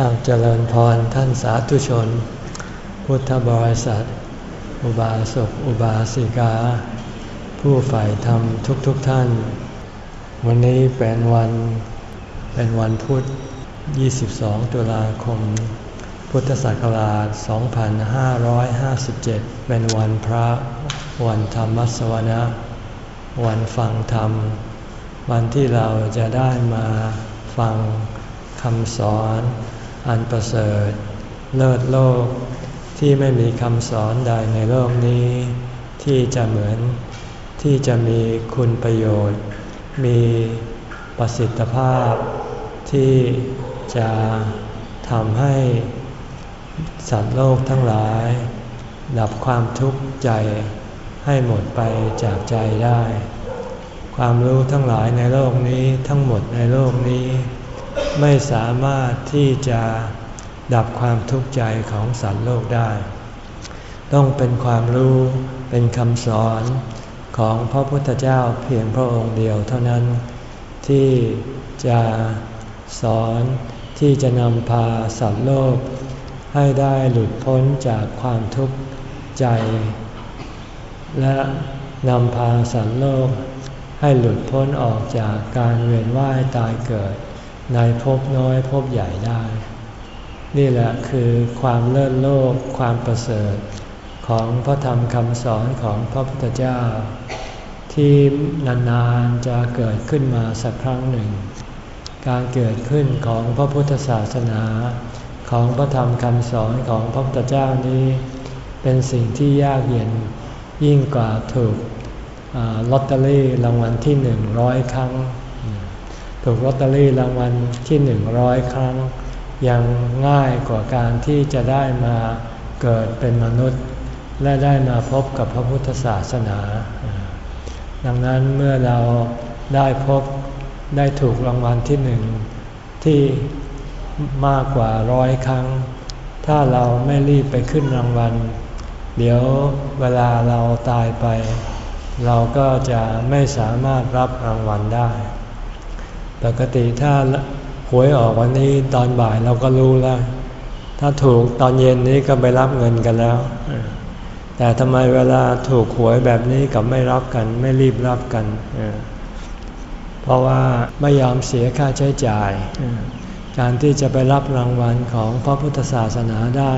อาเจริญพรท่านสาธุชน พุทธบริษัท อุบาสกอุบาสิกา ผู้ใฝ่ธรรมทุกๆทท่าน วันนี้เป็นวันเป็นวันพุธ 22 ตุลาคม พุทธศักราช 2557 เป็นวันพระวันธรรมสวนะ วันฟังธรรม วันที่เราจะได้มาฟังคำสอน อันประเสริฐ เลิศโลกที่ไม่มีคำสอนใดในโลกนี้ ที่จะเหมือนที่จะมีคุณประโยชน์ มีประสิทธิภาพ ที่จะทำให้สัตว์โลกทั้งหลาย ดับความทุกข์ใจให้หมดไปจากใจได้ ความรู้ทั้งหลายในโลกนี้ทั้งหมดในโลกนี้ ไม่สามารถที่จะดับความทุกข์ใจของสัตว์โลกได้ ต้องเป็นความรู้เป็นคำสอนของพระพุทธเจ้าเพียงพระองค์เดียวเท่านั้น ที่จะสอนที่จะนำพาสัตว์โลก ให้ได้หลุดพ้นจากความทุกข์ใจ และนำพาสัตว์โลกให้หลุดพ้นออกจากการเวียนว่ายตายเกิด ในภพน้อยภพใหญ่ได้ นี่แหละคือความเลิศโลกความประเสริฐของพระธรรมคำสอนของพระพุทธเจ้า ที่นานๆจะเกิดขึ้นมาสักครั้งหนึ่ง การเกิดขึ้นของพระพุทธศาสนา ของพระธรรมคำสอนของพระพุทธเจ้านี้ เป็นสิ่งที่ยากเย็นยิ่งกว่าถูกลอตเตอรี่รางวัลที่หนึ่งร้อยครั้ง ถูกลอตเตอรี่รางวัลที่หนึ่งร้อยครั้ง ยังง่ายกว่าการที่จะได้มาเกิดเป็นมนุษย์ และได้มาพบกับพระพุทธศาสนา ดังนั้นเมื่อเราได้พบได้ถูกรางวัลที่หนึ่งที่มากกว่าร้อยครั้ง ถ้าเราไม่รีบไปขึ้นรางวัล เดี๋ยวเวลาเราตายไป เราก็จะไม่สามารถรับรางวัลได้ ปกติถ้าหวยออกวันนี้ตอนบ่ายเราก็รู้แล้ว ถ้าถูกตอนเย็นนี้ก็ไปรับเงินกันแล้ว แต่ทำไมเวลาถูกหวยแบบนี้กับไม่รับกันไม่รีบรับกัน เพราะว่าไม่ยอมเสียค่าใช้จ่าย การที่จะไปรับรางวัลของพระพุทธศาสนาได้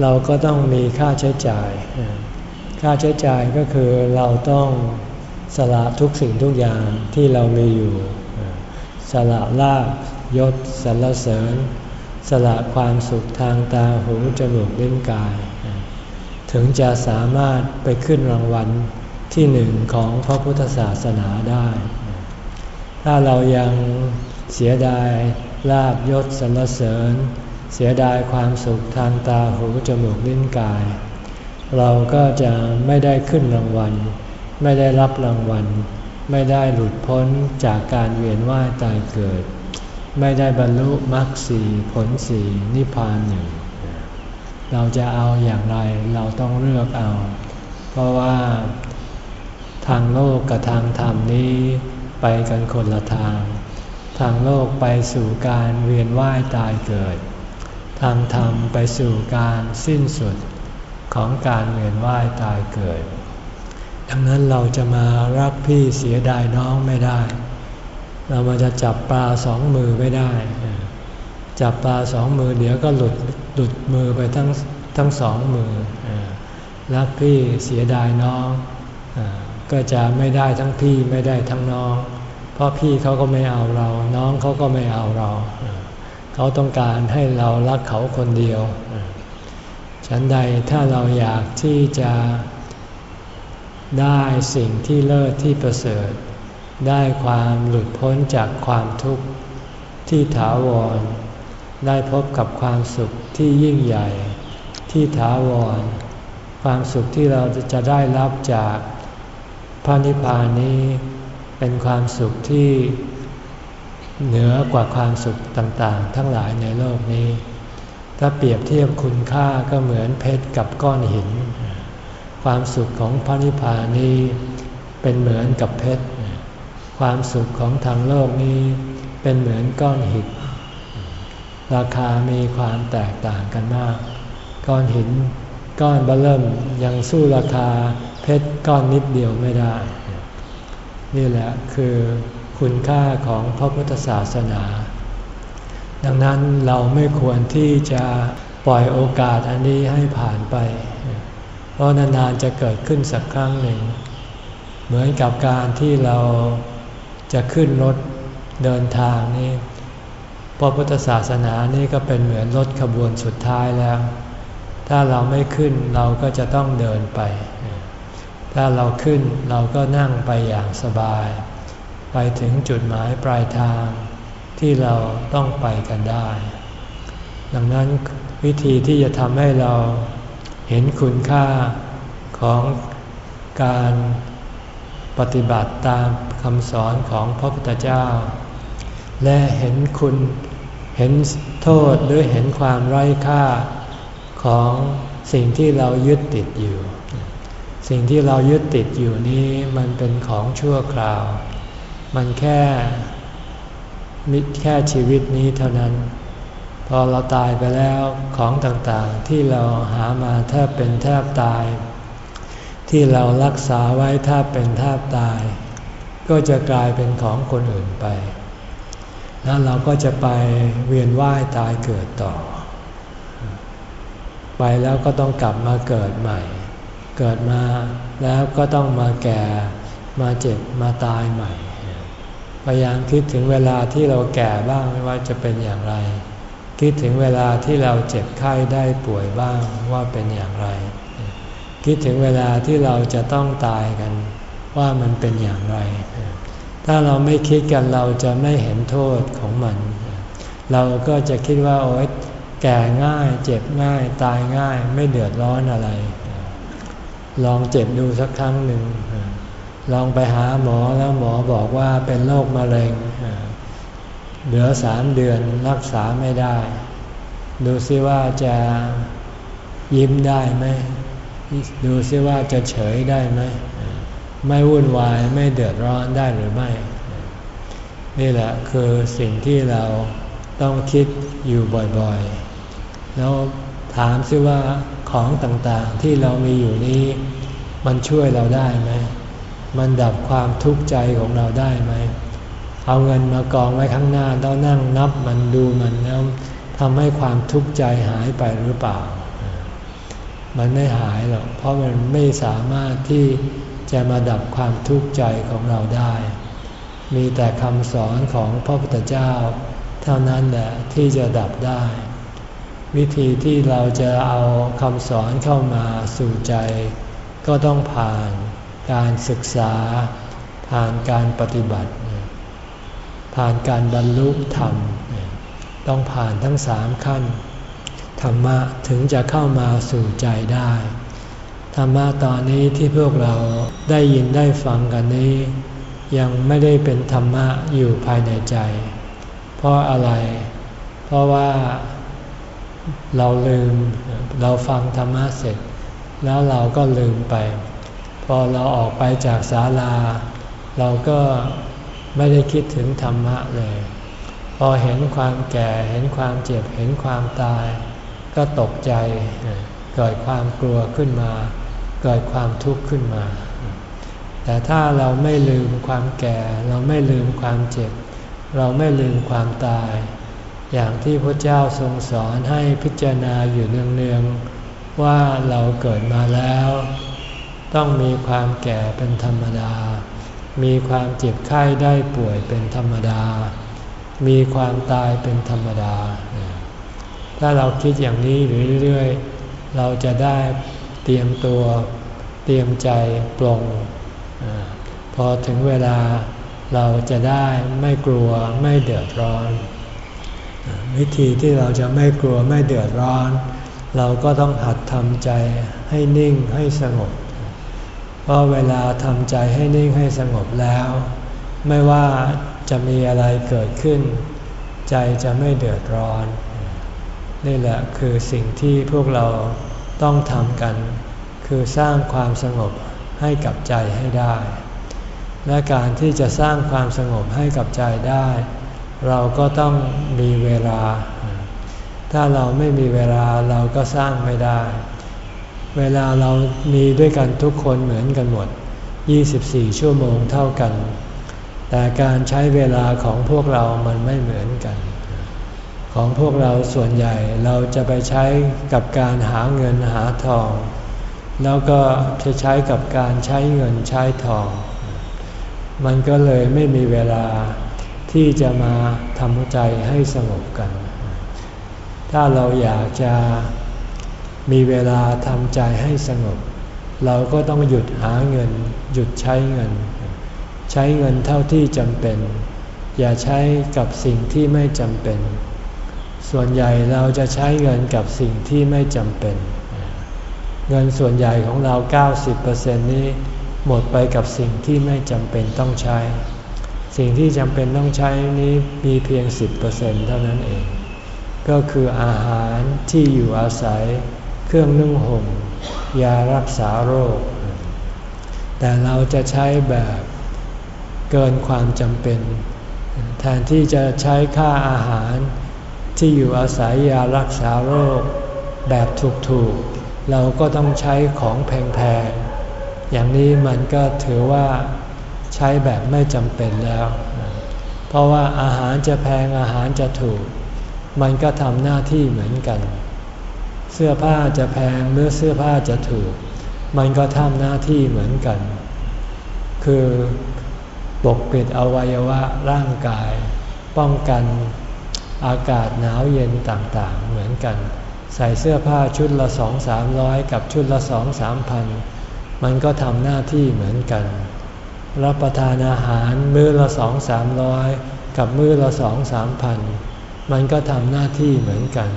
เราก็ต้องมีค่าใช้จ่าย ค่าใช้จ่ายก็คือเราต้องสละทุกสิ่งทุกอย่างที่เรามีอยู่ สละลาบยศสรรเสริญ สละความสุขทางตาหูจมูกลิ้นกาย ถึงจะสามารถไปขึ้นรางวัลที่หนึ่งของพระพุทธศาสนาได้ ถ้าเรายังเสียดายลาบยศสรรเสริญ เสียดายความสุขทางตาหูจมูกลิ้นกาย เราก็จะไม่ได้ขึ้นรางวัล ไม่ได้รับรางวัล ไม่ได้หลุดพ้นจากการเวียนว่ายตายเกิด ไม่ได้บรรลุมรรคสีผลสีนิพพานหนึ่ง เราจะเอาอย่างไรเราต้องเลือกเอา เพราะว่าทางโลกกับทางธรรมนี้ไปกันคนละทาง ทางโลกไปสู่การเวียนว่ายตายเกิด ทางธรรมไปสู่การสิ้นสุดของการเวียนว่ายตายเกิด ดังนั้นเราจะมารักพี่เสียดายน้องไม่ได้ เรามาจะจับปลาสองมือไม่ได้ จับปลาสองมือเดี๋ยวก็หลุดหลุดมือไปทั้งทั้งสองมือรักพี่เสียดายน้องก็จะไม่ได้ทั้งพี่ไม่ได้ทั้งน้อง เพราะพี่เขาก็ไม่เอาเรา น้องเขาก็ไม่เอาเรา เขาต้องการให้เรารักเขาคนเดียว ฉันใดถ้าเราอยากที่จะ ได้สิ่งที่เลิศที่ประเสริฐ ได้ความหลุดพ้นจากความทุกข์ที่ถาวร ได้พบกับความสุขที่ยิ่งใหญ่ ที่ถาวร ความสุขที่เราจะได้รับจากพระนิพพานนี้เป็นความสุขที่เหนือกว่าความสุขต่างๆ ทั้งหลายในโลกนี้ ถ้าเปรียบเทียบคุณค่าก็เหมือนเพชรกับก้อนหิน ความสุขของพระนิพพานนี้เป็นเหมือนกับเพชร ความสุขของทางโลกนี้เป็นเหมือนก้อนหิน ราคามีความแตกต่างกันมาก ก้อนหินก้อนเบลิ่มยังสู้ราคาเพชรก้อนนิดเดียวไม่ได้ นี่แหละคือคุณค่าของพระพุทธศาสนา ดังนั้นเราไม่ควรที่จะปล่อยโอกาสอันนี้ให้ผ่านไป ราะนานๆจะเกิดขึ้นสักครั้งหนึ่ง เหมือนกับการที่เราจะขึ้นรถเดินทางนี่พระพุทธศาสนานี่ก็เป็นเหมือนรถขบวนสุดท้ายแล้ว ถ้าเราไม่ขึ้นเราก็จะต้องเดินไป ถ้าเราขึ้นเราก็นั่งไปอย่างสบาย ไปถึงจุดหมายปลายทางที่เราต้องไปกันได้ ดังนั้นวิธีที่จะทำให้เรา เห็นคุณค่าของการปฏิบัติตามคำสอนของพระพุทธเจ้า และเห็นคุณเห็นโทษหรือเห็นความไร้ค่าของสิ่งที่เรายึดติดอยู่ สิ่งที่เรายึดติดอยู่นี้มันเป็นของชั่วคราว มันแค่มิแค่ชีวิตนี้เท่านั้น พอเราตายไปแล้วของต่างๆ ที่เราหามาแทบเป็นแทบตาย ที่เรารักษาไว้แทบเป็นแทบตาย ก็จะกลายเป็นของคนอื่นไป แล้วเราก็จะไปเวียนว่ายตายเกิดต่อ ไปแล้วก็ต้องกลับมาเกิดใหม่ เกิดมาแล้วก็ต้องมาแก่มาเจ็บมาตายใหม่พยายามคิดถึงเวลาที่เราแก่บ้างไม่ว่าจะเป็นอย่างไร คิดถึงเวลาที่เราเจ็บไข้ได้ป่วยบ้างว่าเป็นอย่างไร คิดถึงเวลาที่เราจะต้องตายกันว่ามันเป็นอย่างไร ถ้าเราไม่คิดกันเราจะไม่เห็นโทษของมัน เราก็จะคิดว่าโอ๊ยแก่ง่าย เจ็บง่าย ตายง่าย ไม่เดือดร้อนอะไร ลองเจ็บดูสักครั้งหนึ่ง ลองไปหาหมอแล้วหมอบอกว่าเป็นโรคมะเร็ง เหลือสามเดือนรักษาไม่ได้ ดูซิว่าจะยิ้มได้ไหมดูซิว่าจะเฉยได้ไหมไม่วุ่นวายไม่เดือดร้อนได้หรือไม่ นี่แหละคือสิ่งที่เราต้องคิดอยู่บ่อยๆ แล้วถามซิว่าของต่างๆที่เรามีอยู่นี้ มันช่วยเราได้ไหม มันดับความทุกข์ใจของเราได้ไหม เอาเงินมากองไว้ข้างหน้าแล้วนั่งนับมันดูมันแล้วทำให้ความทุกข์ใจหายไปหรือเปล่า มันไม่หายหรอก เพราะมันไม่สามารถที่จะมาดับความทุกข์ใจของเราได้ มีแต่คำสอนของพระพุทธเจ้า เท่านั้นแหละที่จะดับได้ วิธีที่เราจะเอาคำสอนเข้ามาสู่ใจ ก็ต้องผ่านการศึกษา ผ่านการปฏิบัติ ผ่านการบรรลุธรรม ต้องผ่านทั้งสามขั้น ธรรมะถึงจะเข้ามาสู่ใจได้ ธรรมะตอนนี้ที่พวกเราได้ยินได้ฟังกันนี้ ยังไม่ได้เป็นธรรมะอยู่ภายในใจ เพราะอะไร เพราะว่าเราลืมเราฟังธรรมะเสร็จ แล้วเราก็ลืมไป พอเราออกไปจากศาลา เราก็ ไม่ได้คิดถึงธรรมะเลย พอเห็นความแก่เห็นความเจ็บเห็นความตาย ก็ตกใจเกิดความกลัวขึ้นมา เกิดความทุกข์ขึ้นมา แต่ถ้าเราไม่ลืมความแก่ เราไม่ลืมความเจ็บ เราไม่ลืมความตาย อย่างที่พระเจ้าทรงสอนให้พิจารณาอยู่เนืองๆว่าเราเกิดมาแล้ว ต้องมีความแก่เป็นธรรมดา มีความเจ็บไข้ได้ป่วยเป็นธรรมดา มีความตายเป็นธรรมดา ถ้าเราคิดอย่างนี้เรื่อยๆ เราจะได้เตรียมตัวเตรียมใจปลงอพอถึงเวลาเราจะได้ไม่กลัวไม่เดือดร้อน วิธีที่เราจะไม่กลัวไม่เดือดร้อน เราก็ต้องหัดทำใจให้นิ่งให้สงบ เพราะเวลาทำใจให้นิ่งให้สงบแล้ว ไม่ว่าจะมีอะไรเกิดขึ้น ใจจะไม่เดือดร้อน นี่แหละคือสิ่งที่พวกเราต้องทำกัน คือสร้างความสงบให้กับใจให้ได้ และการที่จะสร้างความสงบให้กับใจได้ เราก็ต้องมีเวลา ถ้าเราไม่มีเวลาเราก็สร้างไม่ได้ เวลาเรามีด้วยกันทุกคนเหมือนกันหมด 24 ชั่วโมงเท่ากัน แต่การใช้เวลาของพวกเรามันไม่เหมือนกัน ของพวกเราส่วนใหญ่เราจะไปใช้กับการหาเงินหาทอง แล้วก็จะใช้กับการใช้เงินใช้ทอง มันก็เลยไม่มีเวลาที่จะมาทำใจให้สงบกัน ถ้าเราอยากจะ มีเวลาทำใจให้สงบ เราก็ต้องหยุดหาเงิน หยุดใช้เงิน ใช้เงินเท่าที่จำเป็น อย่าใช้กับสิ่งที่ไม่จำเป็น ส่วนใหญ่เราจะใช้เงินกับสิ่งที่ไม่จำเป็น เงินส่วนใหญ่ของเรา 90%นี้หมดไปกับสิ่งที่ไม่จำเป็นต้องใช้ สิ่งที่จำเป็นต้องใช้นี้มีเพียง 10%เท่านั้นเอง ก็คืออาหารที่อยู่อาศัย เครื่องนึ่งห่มยารักษาโรค แต่เราจะใช้แบบเกินความจำเป็น แทนที่จะใช้ค่าอาหารที่อยู่อาศัยยารักษาโรค แบบถูกๆ เราก็ต้องใช้ของแพงๆ อย่างนี้มันก็ถือว่าใช้แบบไม่จำเป็นแล้ว เพราะว่าอาหารจะแพงอาหารจะถูก มันก็ทำหน้าที่เหมือนกัน เสื้อผ้าจะแพงหรือเสื้อผ้าจะถูก มันก็ทำหน้าที่เหมือนกัน คือปกปิดอวัยวะร่างกาย ป้องกันอากาศหนาวเย็นต่างๆ เหมือนกัน ใส่เสื้อผ้าชุดละสองสามร้อยกับชุดละสองสามพันมันก็ทำหน้าที่เหมือนกัน รับประทานอาหารมื้อละสองสามร้อยกับมื้อละสองสามพันมันก็ทำหน้าที่เหมือนกัน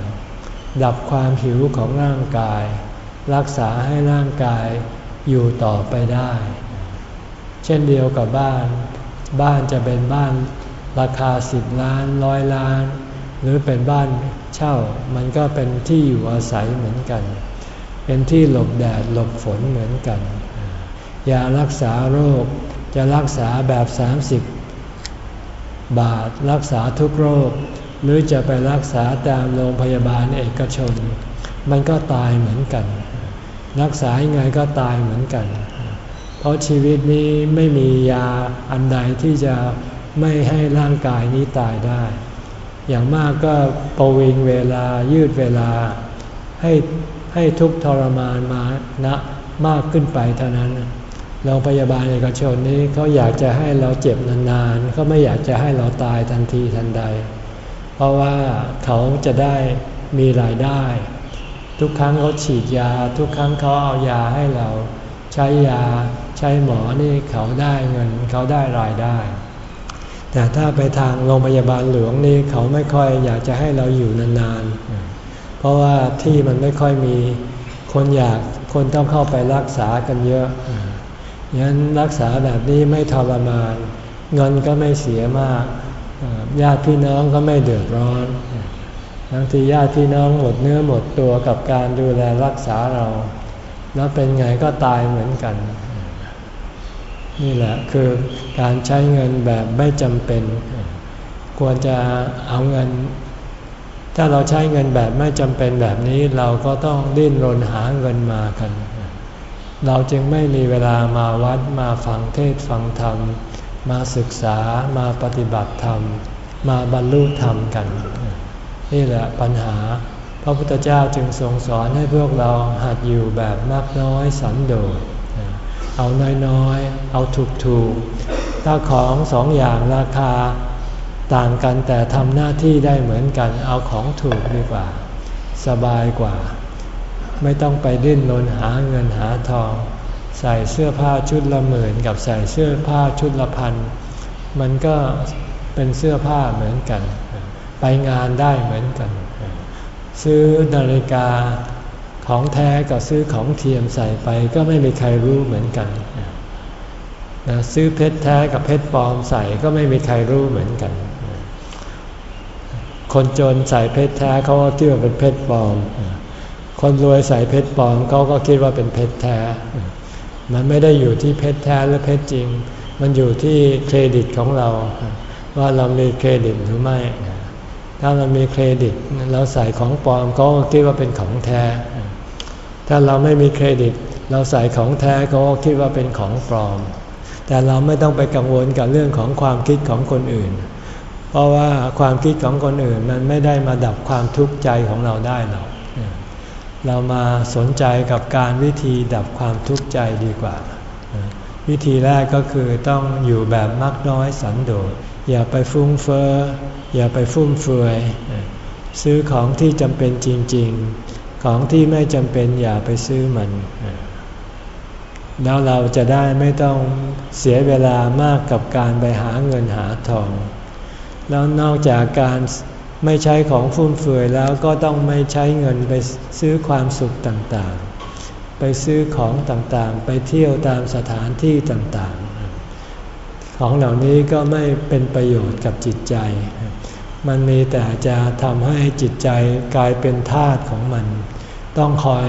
ดับความหิวของร่างกาย รักษาให้ร่างกายอยู่ต่อไปได้ เช่นเดียวกับบ้าน บ้านจะเป็นบ้านราคาสิบล้านร้อยล้าน หรือเป็นบ้านเช่ามันก็เป็นที่อยู่อาศัยเหมือนกัน เป็นที่หลบแดดหลบฝนเหมือนกันยารักษาโรคจะรักษาแบบ 30 บาท รักษาทุกโรค หรือจะไปรักษาตามโรงพยาบาลเอกชน มันก็ตายเหมือนกัน รักษายังไงก็ตายเหมือนกัน เพราะชีวิตนี้ไม่มียาอันใดที่จะไม่ให้ร่างกายนี้ตายได้ อย่างมากก็ประวิงเวลายืดเวลา ให้ให้ทุกทรมานมานะมากขึ้นไปเท่านั้นโรงพยาบาลเอกชนนี้เขาอยากจะให้เราเจ็บนานๆเขาไม่อยากจะให้เราตายทันทีทันใด เพราะว่าเขาจะได้มีรายได้ ทุกครั้งเขาฉีดยา ทุกครั้งเขาเอายาให้เรา ใช้ยาใช้หมอนี่เขาได้เงินเขาได้รายได้ แต่ถ้าไปทางโรงพยาบาลหลวงนี่เขาไม่ค่อยอยากจะให้เราอยู่นานๆ เพราะว่าที่มันไม่ค่อยมีคนอยากคนต้องเข้าไปรักษากันเยอะยันรักษาแบบนี้ไม่ทรมาน เงินก็ไม่เสียมาก ญาติพี่น้องก็ไม่เดือดร้อนบางทีญาติพี่น้องหมดเนื้อหมดตัวกับการดูแลรักษาเรา แล้วเป็นไงก็ตายเหมือนกัน นี่แหละคือการใช้เงินแบบไม่จำเป็น ควรจะเอาเงิน ถ้าเราใช้เงินแบบไม่จำเป็นแบบนี้เราก็ต้องดิ้นรนหาเงินมากัน เราจึงไม่มีเวลามาวัดมาฟังเทศฟังธรรม มาศึกษามาปฏิบัติธรรม มาบรรลุธรรมกัน นี่แหละปัญหา พระพุทธเจ้าจึงทรงสอนให้พวกเราหัดอยู่แบบมากน้อยสันโดษเอาน้อยๆ เอาถูกๆ ถ้าของสองอย่างราคาต่างกันแต่ทำหน้าที่ได้เหมือนกัน เอาของถูกดีกว่า สบายกว่า ไม่ต้องไปดิ้นรนหาเงินหาทอง ใส่เสื้อผ้าชุดละหมื่นกับใส่เสื้อผ้าชุดละพันมันก็เป็นเสื้อผ้าเหมือนกัน ไปงานได้เหมือนกัน ซื้อนาฬิกาของแท้กับซื้อของเทียมใส่ไปก็ไม่มีใครรู้เหมือนกันนะซื้อเพชรแท้กับเพชรปลอมใส่ก็ไม่มีใครรู้เหมือนกัน คนจนใส่เพชรแท้เขาก็คิดว่าเป็นเพชรปลอม คนรวยใส่เพชรปลอมเขาก็คิดว่าเป็นเพชรแท้ มันไม่ได้อยู่ที่เพชรแท้หรือเพชรจริง มันอยู่ที่เครดิตของเรา ว่าเรามีเครดิตหรือไม่ถถ้าเรามีเครดิตเราใส่ของปลอมก็คิดว่าเป็นของแท้ ถ้าเราไม่มีเครดิต เราใส่ของแท้ก็คิดว่าเป็นของปลอม แต่เราไม่ต้องไปกังวลกับเรื่องของความคิดของคนอื่น เพราะว่าความคิดของคนอื่นมันไม่ได้มาดับความทุกข์ใจของเราได้หรอก เรามาสนใจกับการวิธีดับความทุกข์ใจดีกว่า วิธีแรกก็คือต้องอยู่แบบมักน้อยสันโดษอย่าไปฟุ้งเฟอ้ออย่าไปฟุ่มเฟือยซื้อของที่จำเป็นจริง ๆ ของที่ไม่จำเป็นอย่าไปซื้อมัน แล้วเราจะได้ไม่ต้องเสียเวลามากกับการไปหาเงินหาทอง แล้วนอกจากการ ไม่ใช้ของฟุ่มเฟือยแล้วก็ต้องไม่ใช้เงินไปซื้อความสุขต่างๆ ไปซื้อของต่างๆ ไปเที่ยวตามสถานที่ต่างๆ ของเหล่านี้ก็ไม่เป็นประโยชน์กับจิตใจ มันมีแต่จะทำให้จิตใจกลายเป็นทาสของมัน ต้องคอย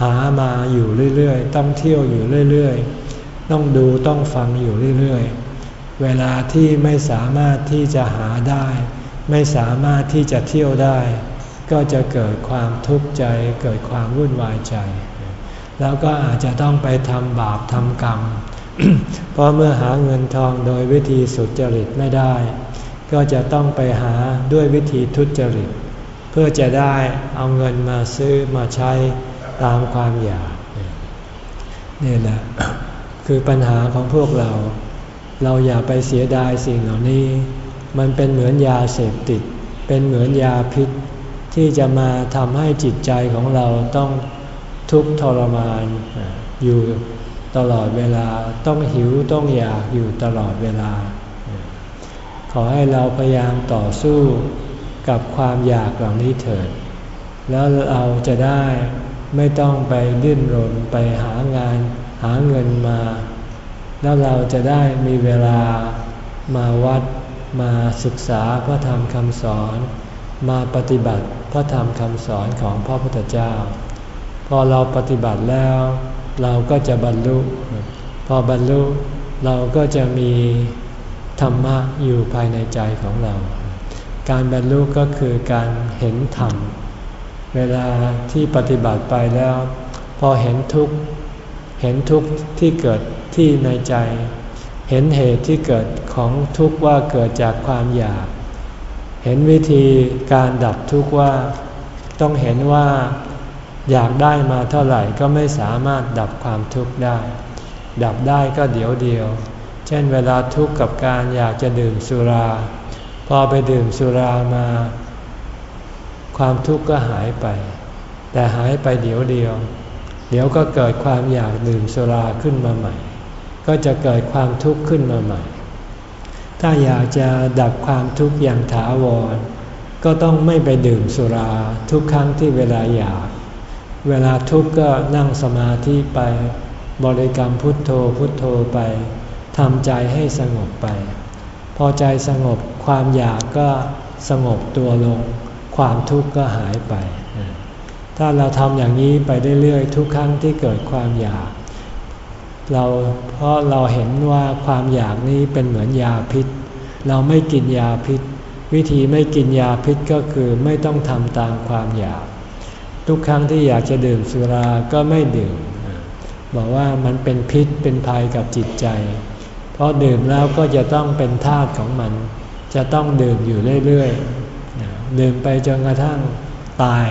หามาอยู่เรื่อยๆ ต้องเที่ยวอยู่เรื่อยๆ ต้องดูต้องฟังอยู่เรื่อยๆ เวลาที่ไม่สามารถที่จะหาได้ ไม่สามารถที่จะเที่ยวได้ ก็จะเกิดความทุกข์ใจ เกิดความวุ่นวายใจ แล้วก็อาจจะต้องไปทำบาปทำกรรม เพราะเมื่อหาเงินทองโดยวิธีสุจริตไม่ได้ ก็จะต้องไปหาด้วยวิธีทุจริต เพื่อจะได้เอาเงินมาซื้อมาใช้ตามความอยากนี่แหละคือปัญหาของพวกเรา เราอย่าไปเสียดายสิ่งเหล่านี้ มันเป็นเหมือนยาเสพติด เป็นเหมือนยาพิษ ที่จะมาทำให้จิตใจของเราต้องทุกข์ทรมานอยู่ตลอดเวลาต้องหิวต้องอยากอยู่ตลอดเวลา ขอให้เราพยายามต่อสู้กับความอยากเหล่านี้เถิด แล้วเราจะได้ไม่ต้องไปดิ้นรนไปหางานหาเงินมา แล้วเราจะได้มีเวลามาวัด มาศึกษาพระธรรมคำสอน มาปฏิบัติพระธรรมคำสอนของพระพุทธเจ้า พอเราปฏิบัติแล้ว เราก็จะบรรลุ พอบรรลุเราก็จะมีธรรมะอยู่ภายในใจของเรา การบรรลุก็คือการเห็นธรรม เวลาที่ปฏิบัติไปแล้ว พอเห็นทุกข์ เห็นทุกข์ที่เกิดที่ในใจ ห็นเหตุที่เกิดของทุกข์ว่าเกิดจากความอยาก เห็นวิธีการดับทุกข์ว่า ต้องเห็นว่าอยากได้มาเท่าไหร่ก็ไม่สามารถดับความทุกข์ได้ ดับได้ก็เดี๋ยวเดียว เช่นเวลาทุกข์กับการอยากจะดื่มสุรา พอไปดื่มสุรามา ความทุกข์ก็หายไป แต่หายไปเดี๋ยวเดียว เดี๋ยวก็เกิดความอยากดื่มสุราขึ้นมาใหม่ ก็จะเกิดความทุกข์ขึ้นมาใหม่ ถ้าอยากจะดับความทุกข์อย่างถาวร ก็ต้องไม่ไปดื่มสุราทุกครั้งที่เวลาอยาก เวลาทุกข์ก็นั่งสมาธิไป บริกรรมพุทโธพุทโธไปทำใจให้สงบไป พอใจสงบความอยากก็สงบตัวลง ความทุกข์ก็หายไป ถ้าเราทำอย่างนี้ไปเรื่อยๆทุกครั้งที่เกิดความอยาก เราเพราะเราเห็นว่าความอยากนี้เป็นเหมือนยาพิษ เราไม่กินยาพิษ วิธีไม่กินยาพิษก็คือไม่ต้องทำตามความอยาก ทุกครั้งที่อยากจะดื่มสุราก็ไม่ดื่ม บอกว่ามันเป็นพิษเป็นภัยกับจิตใจ เพราะดื่มแล้วก็จะต้องเป็นทาสของมัน จะต้องดื่มอยู่เรื่อยๆดื่มไปจนกระทั่งตาย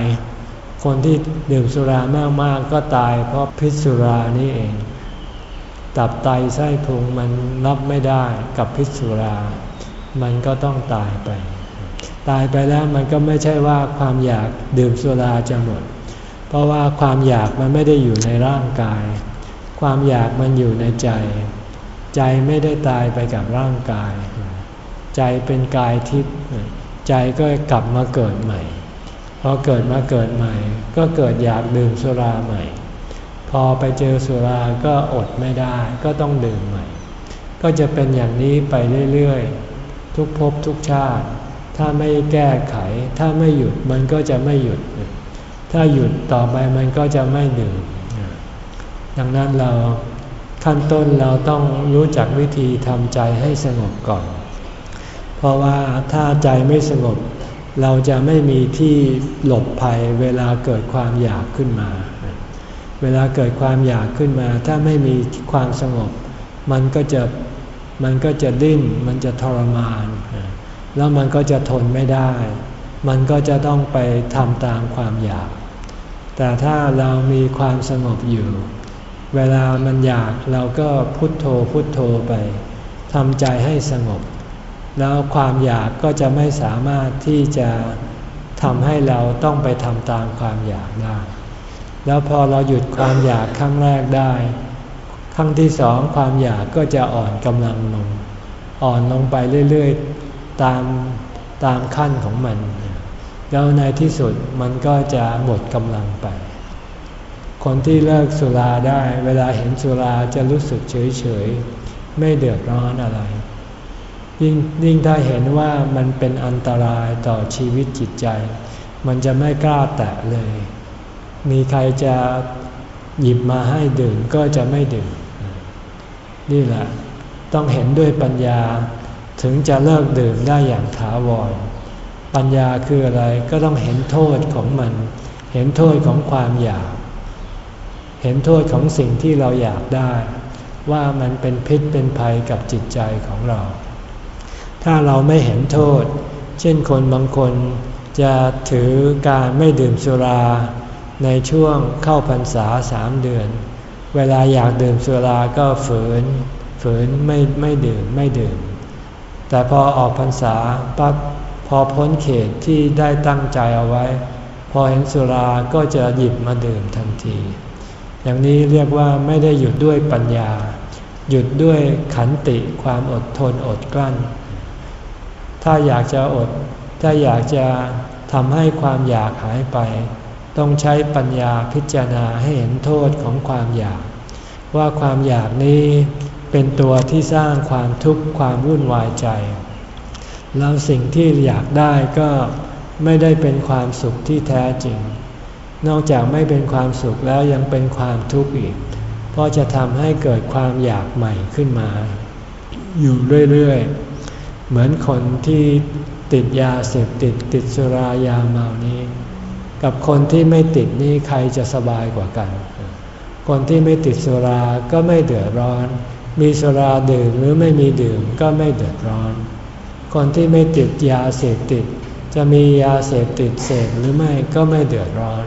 คนที่ดื่มสุรามากๆก็ตายเพราะพิษสุรานี่เอง ตับไตไส้พุงมันรับไม่ได้กับพิษสุรา มันก็ต้องตายไป ตายไปแล้วมันก็ไม่ใช่ว่าความอยากดื่มสุราจะหมด เพราะว่าความอยากมันไม่ได้อยู่ในร่างกาย ความอยากมันอยู่ในใจ ใจไม่ได้ตายไปกับร่างกาย ใจเป็นกายทิพย์ใจก็กลับมาเกิดใหม่พอเกิดมาเกิดใหม่ ก็เกิดอยากดื่มสุราใหม่ พอไปเจอสุราก็อดไม่ได้ ก็ต้องดื่มใหม่ ก็จะเป็นอย่างนี้ไปเรื่อยๆ ทุกภพทุกชาติ ถ้าไม่แก้ไข ถ้าไม่หยุดมันก็จะไม่หยุด ถ้าหยุดต่อไปมันก็จะไม่ดื่ม ดังนั้นเราขั้นต้นเราต้องรู้จักวิธีทำใจให้สงบก่อน เพราะว่าถ้าใจไม่สงบ เราจะไม่มีที่หลบภัยเวลาเกิดความอยากขึ้นมา เวลาเกิดความอยากขึ้นมา ถ้าไม่มีความสงบ มันก็จะมันก็จะดิ้น มันจะทรมาน แล้วมันก็จะทนไม่ได้ มันก็จะต้องไปทำตามความอยาก แต่ถ้าเรามีความสงบอยู่ เวลามันอยากเราก็พุโทโธพุโทโธไปทำใจให้สงบ แล้วความอยากก็จะไม่สามารถที่จะทำให้เราต้องไปทำตามความอยากได้ แล้วพอเราหยุดความอยากครั้งแรกได้ ครั้งที่สองความอยากก็จะอ่อนกำลังลง อ่อนลงไปเรื่อยๆ ตามตามขั้นของมัน แล้วในที่สุดมันก็จะหมดกำลังไป คนที่เลิกสุราได้ เวลาเห็นสุราจะรู้สึกเฉยๆ ไม่เดือดร้อนอะไร ยิ่งยิ่งถ้าเห็นว่ามันเป็นอันตรายต่อชีวิตจิตใจ มันจะไม่กล้าแตะเลย มีใครจะหยิบมาให้ดื่มก็จะไม่ดื่ม นี่แหละ ต้องเห็นด้วยปัญญาถึงจะเลิกดื่มได้อย่างถาวร ปัญญาคืออะไรก็ต้องเห็นโทษของมัน เห็นโทษของความอยาก เห็นโทษของสิ่งที่เราอยากได้ ว่ามันเป็นพิษเป็นภัยกับจิตใจของเรา ถ้าเราไม่เห็นโทษ เช่นคนบางคนจะถือการไม่ดื่มสุรา ในช่วงเข้าพรรษาสามเดือน เวลาอยากดื่มสุราก็ฝืน ฝืนไม่ไม่ดื่มไม่ดื่ม แต่พอออกพรรษาปั๊บพอพ้นเขตที่ได้ตั้งใจเอาไว้ พอเห็นสุราก็จะหยิบมาดื่มทันที อย่างนี้เรียกว่าไม่ได้หยุดด้วยปัญญา หยุดด้วยขันติความอดทนอดกลั้น ถ้าอยากจะอด ถ้าอยากจะทำให้ความอยากหายไป ต้องใช้ปัญญาพิจารณาให้เห็นโทษของความอยาก ว่าความอยากนี้เป็นตัวที่สร้างความทุกข์ความวุ่นวายใจ แล้วสิ่งที่อยากได้ก็ไม่ได้เป็นความสุขที่แท้จริง นอกจากไม่เป็นความสุขแล้วยังเป็นความทุกข์อีก เพราะจะทำให้เกิดความอยากใหม่ขึ้นมา อยู่เรื่อยๆ เหมือนคนที่ติดยาเสพติดติดสุรายาเมานี้ กับคนที่ไม่ติดนี่ใครจะสบายกว่ากัน คนที่ไม่ติดสุราก็ไม่เดือดร้อน มีสุราดื่มหรือไม่มีดื่มก็ไม่เดือดร้อน คนที่ไม่ติดยาเสพติด จะมียาเสพติดเสพหรือไม่ก็ไม่เดือดร้อน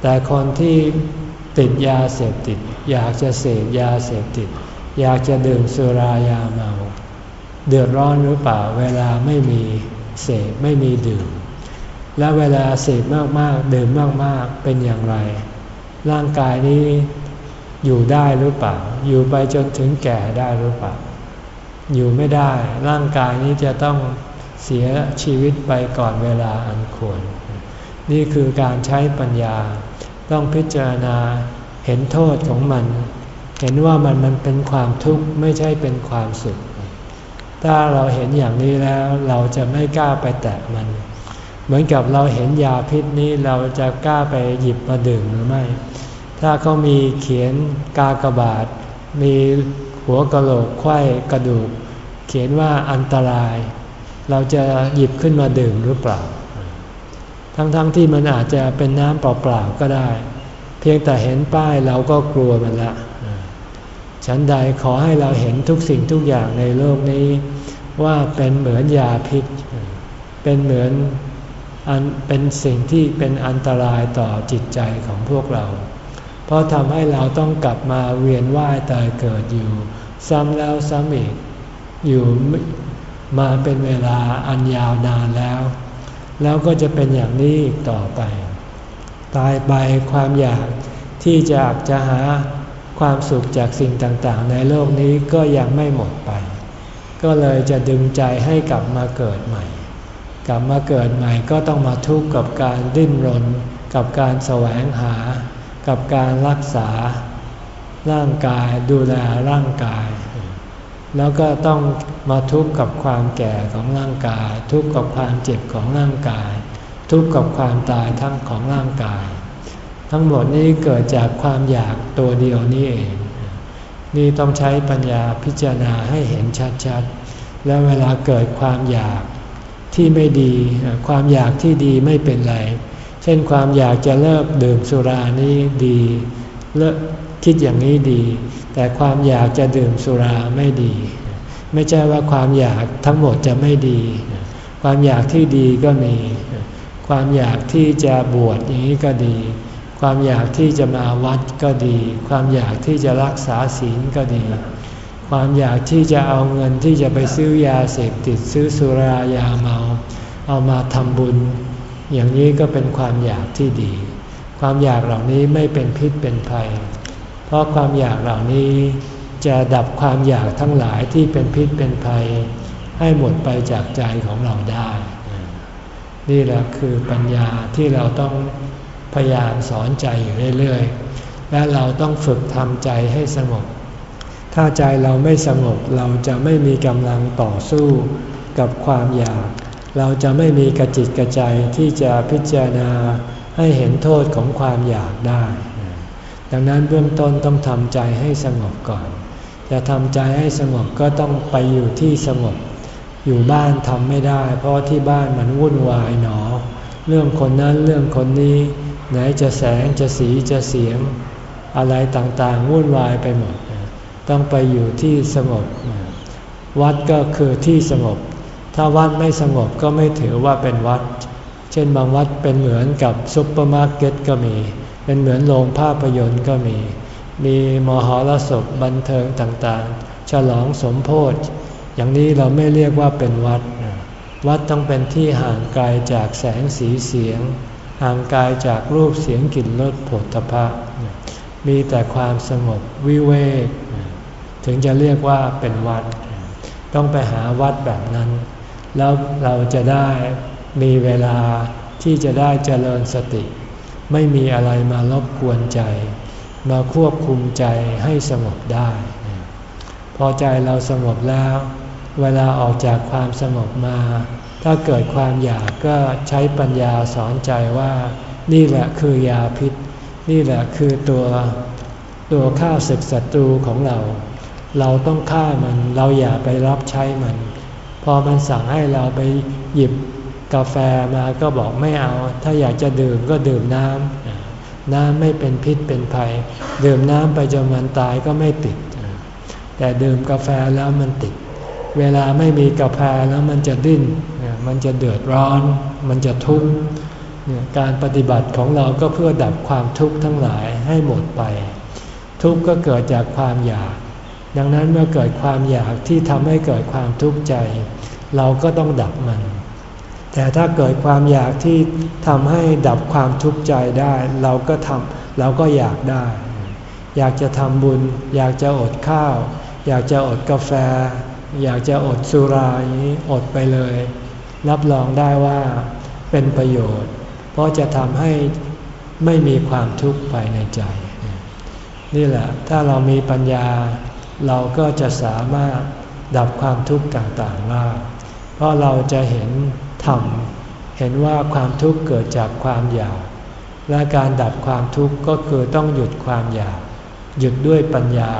แต่คนที่ติดยาเสพติด อยากจะเสพยาเสพติด อยากจะดื่มสุรายาเมา เดือดร้อนหรือเปล่าเวลาไม่มีเสพไม่มีดื่ม และเวลาเสพมากๆดื่มมากๆเป็นอย่างไร ร่างกายนี้อยู่ได้หรือเปล่า อยู่ไปจนถึงแก่ได้หรือเปล่า อยู่ไม่ได้ ร่างกายนี้จะต้องเสียชีวิตไปก่อนเวลาอันควร นี่คือการใช้ปัญญา ต้องพิจารณาเห็นโทษของมัน เห็นว่ามันมันเป็นความทุกข์ไม่ใช่เป็นความสุข ถ้าเราเห็นอย่างนี้แล้วเราจะไม่กล้าไปแตะมัน เหมือนกับเราเห็นยาพิษนี้เราจะกล้าไปหยิบมาดื่มหรือไม่ ถ้าเขามีเขียนกากบาท มีหัวกะโหลกไข้กระดูก เขียนว่าอันตราย เราจะหยิบขึ้นมาดื่มหรือเปล่า ทั้งๆทที่มันอาจจะเป็นน้ำเปล่าๆก็ได้ เพียงแต่เห็นป้ายเราก็กลัวมันละฉันใดขอให้เราเห็นทุกสิ่งทุกอย่างในโลกนี้ ว่าเป็นเหมือนยาพิษ เป็นเหมือน อันเป็นสิ่งที่เป็นอันตรายต่อจิตใจของพวกเรา เพราะทำให้เราต้องกลับมาเวียนว่ายตายเกิดอยู่ ซ้ำแล้วซ้ำอีก อยู่มาเป็นเวลาอันยาวนานแล้ว แล้วก็จะเป็นอย่างนี้อีกต่อไป ตายไปความอยากที่จะจะหาความสุขจากสิ่งต่างๆ ในโลกนี้ก็ยังไม่หมดไป ก็เลยจะดึงใจให้กลับมาเกิดใหม่ กลับมาเกิดใหม่ก็ต้องมาทุกข์กับการดิ้นรน กับการแสวงหา กับการรักษา ร่างกายดูแลร่างกาย แล้วก็ต้องมาทุกข์กับความแก่ของร่างกาย ทุกข์กับความเจ็บของร่างกาย ทุกข์กับความตายทั้งของร่างกาย ทั้งหมดนี้เกิดจากความอยากตัวเดียวนี้เอง นี่ต้องใช้ปัญญาพิจารณาให้เห็นชัดๆ แล้วเวลาเกิดความอยาก ที่ไม่ดี ความอยากที่ดีไม่เป็นไร เช่นความอยากจะเลิกดื่มสุรานี้ดีเลิกคิดอย่างนี้ดี แต่ความอยากจะดื่มสุราไม่ดี ไม่ใช่ว่าความอยากทั้งหมดจะไม่ดี ความอยากที่ดีก็มี ความอยากที่จะบวชอย่างนี้ก็ดี ความอยากที่จะมาวัดก็ดี ความอยากที่จะรักษาศีลก็ดี ความอยากที่จะเอาเงินที่จะไปซื้อยาเสพติดซื้อสุรายาเมา เอามาทำบุญ อย่างนี้ก็เป็นความอยากที่ดี ความอยากเหล่านี้ไม่เป็นพิษเป็นภัย เพราะความอยากเหล่านี้จะดับความอยากทั้งหลายที่เป็นพิษเป็นภัย ให้หมดไปจากใจของเราได้ นี่แหละคือปัญญาที่เราต้องพยายามสอนใจอยู่เรื่อยๆ และเราต้องฝึกทำใจให้สงบ ถ้าใจเราไม่สงบเราจะไม่มีกำลังต่อสู้กับความอยาก เราจะไม่มีกระจิตกระใจที่จะพิจารณาให้เห็นโทษของความอยากได้ ดังนั้นเบื้องต้นต้องทำใจให้สงบก่อน จะทำใจให้สงบก็ต้องไปอยู่ที่สงบ อยู่บ้านทำไม่ได้ เพราะที่บ้านมันวุ่นวายหนอ เรื่องคนนั้นเรื่องคนนี้ ไหนจะแสงจะสีจะเสียง อะไรต่างๆวุ่นวายไปหมด ต้องไปอยู่ที่สงบ วัดก็คือที่สงบ ถ้าวัดไม่สงบก็ไม่ถือว่าเป็นวัด เช่นบางวัดเป็นเหมือนกับซุปเปอร์มาร์เก็ตก็มี เป็นเหมือนโรงภาพยนตร์ก็มี มีมหรสพบันเทิงต่างๆ ฉลองสมโภชอย่างนี้เราไม่เรียกว่าเป็นวัด วัดต้องเป็นที่ห่างไกลจากแสงสีเสียง ห่างไกลจากรูปเสียงกลิ่นรสโผฏฐัพพะมีแต่ความสงบวิเวก ถึงจะเรียกว่าเป็นวัด ต้องไปหาวัดแบบนั้น แล้วเราจะได้มีเวลาที่จะได้เจริญสติ ไม่มีอะไรมารบกวนใจ มาควบคุมใจให้สงบได้ พอใจเราสงบแล้ว เวลาออกจากความสงบมา ถ้าเกิดความอยากก็ใช้ปัญญาสอนใจว่า นี่แหละคือยาพิษ นี่แหละคือตัวตัวข้าศึกศัตรูของเรา เราต้องฆ่ามัน เราอย่าไปรับใช้มัน พอมันสั่งให้เราไปหยิบกาแฟมาก็บอกไม่เอา ถ้าอยากจะดื่มก็ดื่มน้ำน้ำไม่เป็นพิษเป็นภัย ดื่มน้ำไปจนมันตายก็ไม่ติด แต่ดื่มกาแฟแล้วมันติด เวลาไม่มีกาแฟแล้วมันจะดิ้น มันจะเดือดร้อน มันจะทุกข์การปฏิบัติของเราก็เพื่อดับความทุกข์ทั้งหลายให้หมดไป ทุกข์ก็เกิดจากความอยาก ดังนั้นเมื่อเกิดความอยากที่ทำให้เกิดความทุกข์ใจ เราก็ต้องดับมัน แต่ถ้าเกิดความอยากที่ทำให้ดับความทุกข์ใจได้ เราก็ทำเราก็อยากได้ อยากจะทำบุญ อยากจะอดข้าว อยากจะอดกาแฟ อยากจะอดสุราอย่างนี้อดไปเลย รับรองได้ว่าเป็นประโยชน์ เพราะจะทำให้ไม่มีความทุกข์ภายในใจ นี่แหละถ้าเรามีปัญญา เราก็จะสามารถดับความทุกข์ต่างๆได้ เพราะเราจะเห็นธรรม เห็นว่าความทุกข์เกิดจากความอยาก และการดับความทุกข์ก็คือต้องหยุดความอยาก หยุดด้วยปัญญา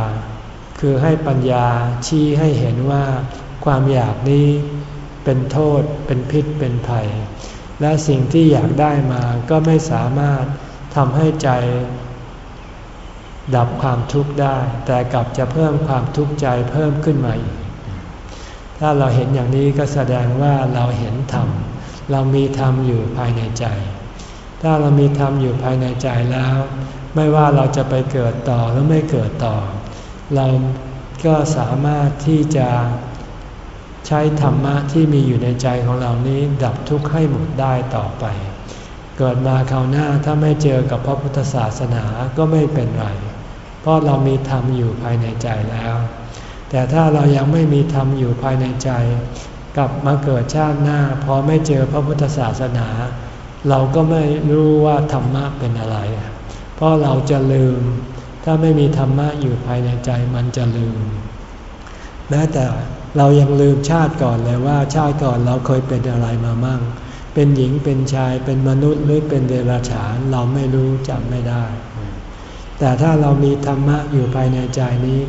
คือให้ปัญญาชี้ให้เห็นว่าความอยากนี้เป็นโทษ เป็นพิษ เป็นภัย และสิ่งที่อยากได้มาก็ไม่สามารถทำให้ใจ ดับความทุกข์ได้ แต่กลับจะเพิ่มความทุกข์ใจเพิ่มขึ้นมาอีก ถ้าเราเห็นอย่างนี้ก็แสดงว่าเราเห็นธรรม เรามีธรรมอยู่ภายในใจ ถ้าเรามีธรรมอยู่ภายในใจแล้ว ไม่ว่าเราจะไปเกิดต่อหรือไม่เกิดต่อ เราก็สามารถที่จะใช้ธรรมะที่มีอยู่ในใจของเรานี้ดับทุกข์ให้หมดได้ต่อไป เกิดมาคราวหน้าถ้าไม่เจอกับพระพุทธศาสนาก็ไม่เป็นไร เพราะเรามีธรรมอยู่ภายในใจแล้ว แต่ถ้าเรายังไม่มีธรรมอยู่ภายในใจ กลับมาเกิดชาติหน้าพอไม่เจอพระพุทธศาสนา เราก็ไม่รู้ว่าธรรมะเป็นอะไร เพราะเราจะลืม ถ้าไม่มีธรรมะอยู่ภายในใจมันจะลืมแม้แต่เรายังลืมชาติก่อนเลยว่าชาติก่อนเราเคยเป็นอะไรมามั่ง เป็นหญิงเป็นชายเป็นมนุษย์หรือเป็นเดรัจฉานเราไม่รู้จำไม่ได้ แต่ถ้าเรามีธรรมะอยู่ภายในใจนี้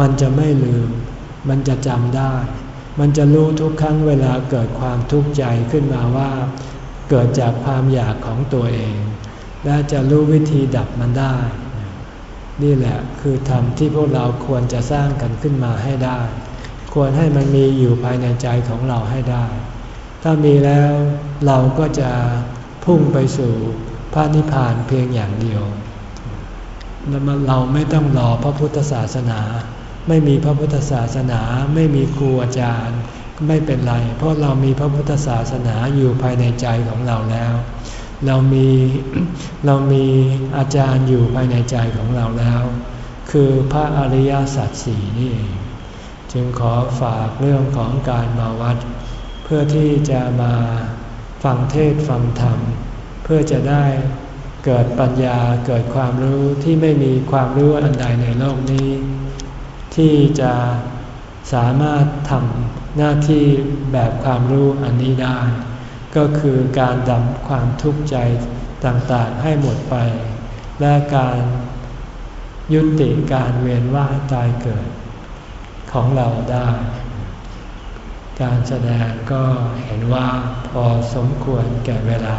มันจะไม่ลืม มันจะจำได้ มันจะรู้ทุกครั้งเวลาเกิดความทุกข์ใจขึ้นมาว่า เกิดจากความอยากของตัวเอง และจะรู้วิธีดับมันได้ นี่แหละคือธรรมที่พวกเราควรจะสร้างกันขึ้นมาให้ได้ ควรให้มันมีอยู่ภายในใจของเราให้ได้ ถ้ามีแล้วเราก็จะพุ่งไปสู่พระนิพพานเพียงอย่างเดียว เราไม่ต้องรอพระพุทธศาสนา ไม่มีพระพุทธศาสนา ไม่มีครูอาจารย์ ไม่เป็นไร เพราะเรามีพระพุทธศาสนาอยู่ภายในใจของเราแล้ว เรามีเรามีอาจารย์อยู่ภายในใจของเราแล้ว คือพระอริยสัจสี่นี่เองจึงขอฝากเรื่องของการมาวัด เพื่อที่จะมาฟังเทศฟังธรรม เพื่อจะได้ เกิดปัญญาเกิดความรู้ที่ไม่มีความรู้อันใดในโลกนี้ ที่จะสามารถทำหน้าที่แบบความรู้อันนี้ได้ ก็คือการดับความทุกข์ใจต่างๆให้หมดไป และการยุติการเวียนว่ายตายเกิด ของเราได้ การแสดงก็เห็นว่าพอสมควรแก่เวลา